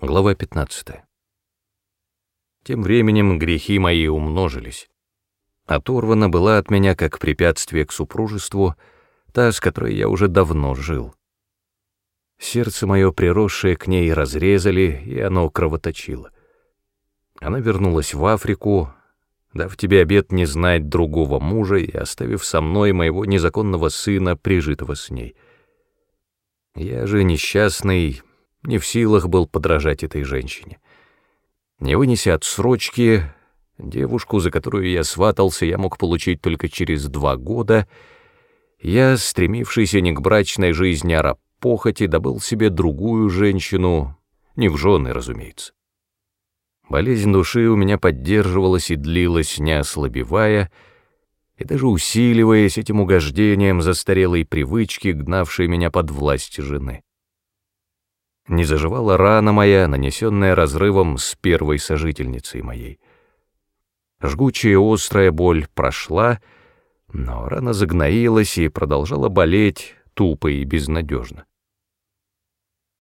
Глава 15. Тем временем грехи мои умножились. Оторвана была от меня как препятствие к супружеству, та, с которой я уже давно жил. Сердце мое, приросшее к ней, разрезали, и оно кровоточило. Она вернулась в Африку, дав тебе обет не знать другого мужа и оставив со мной моего незаконного сына, прижитого с ней. Я же несчастный, не в силах был подражать этой женщине. Не вынеся отсрочки, девушку, за которую я сватался, я мог получить только через два года, я, стремившийся не к брачной жизни, а раб похоти, добыл себе другую женщину, не в жены, разумеется. Болезнь души у меня поддерживалась и длилась, не ослабевая, и даже усиливаясь этим угождением застарелой привычки, гнавшей меня под власть жены не заживала рана моя, нанесенная разрывом с первой сожительницей моей. Жгучая острая боль прошла, но рана загноилась и продолжала болеть тупо и безнадежно.